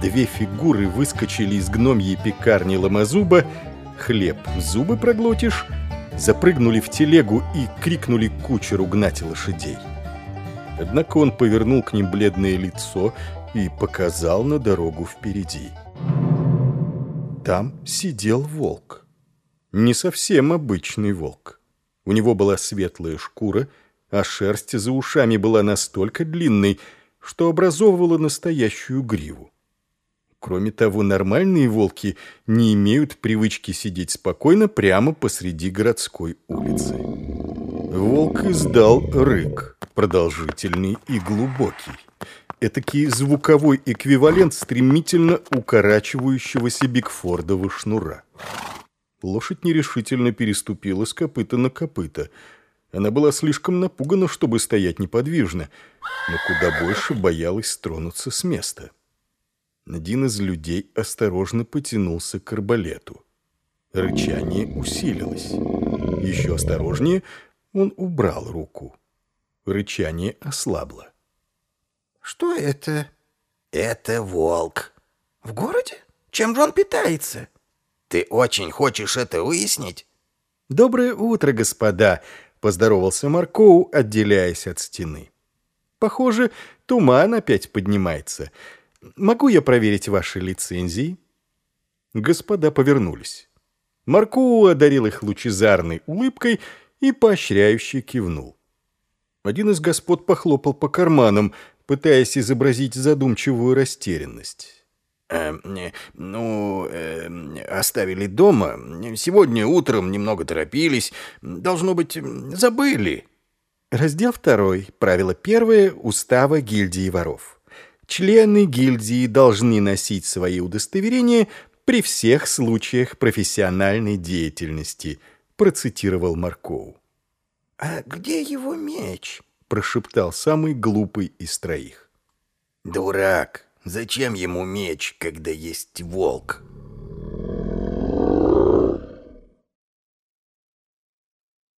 Две фигуры выскочили из гномьей пекарни Ломозуба. Хлеб зубы проглотишь. Запрыгнули в телегу и крикнули кучеру гнать лошадей. Однако он повернул к ним бледное лицо и показал на дорогу впереди. Там сидел волк. Не совсем обычный волк. У него была светлая шкура, а шерсть за ушами была настолько длинной, что образовывала настоящую гриву. Кроме того, нормальные волки не имеют привычки сидеть спокойно прямо посреди городской улицы. Волк издал рык, продолжительный и глубокий. Этакий звуковой эквивалент стремительно укорачивающегося Бигфордова шнура. Лошадь нерешительно переступила с копыта на копыта. Она была слишком напугана, чтобы стоять неподвижно, но куда больше боялась тронуться с места. Один из людей осторожно потянулся к арбалету. Рычание усилилось. Еще осторожнее он убрал руку. Рычание ослабло. «Что это?» «Это волк». «В городе? Чем же он питается?» «Ты очень хочешь это выяснить?» «Доброе утро, господа!» — поздоровался Маркоу, отделяясь от стены. «Похоже, туман опять поднимается. Могу я проверить ваши лицензии?» Господа повернулись. Маркоу одарил их лучезарной улыбкой и поощряюще кивнул. Один из господ похлопал по карманам, пытаясь изобразить задумчивую растерянность. Э, ну, э, оставили дома. Сегодня утром немного торопились. Должно быть, забыли. Раздел второй. Правило первое. Устава гильдии воров. Члены гильдии должны носить свои удостоверения при всех случаях профессиональной деятельности, процитировал Маркоу. «А где его меч?» — прошептал самый глупый из троих. «Дурак!» Зачем ему меч, когда есть волк?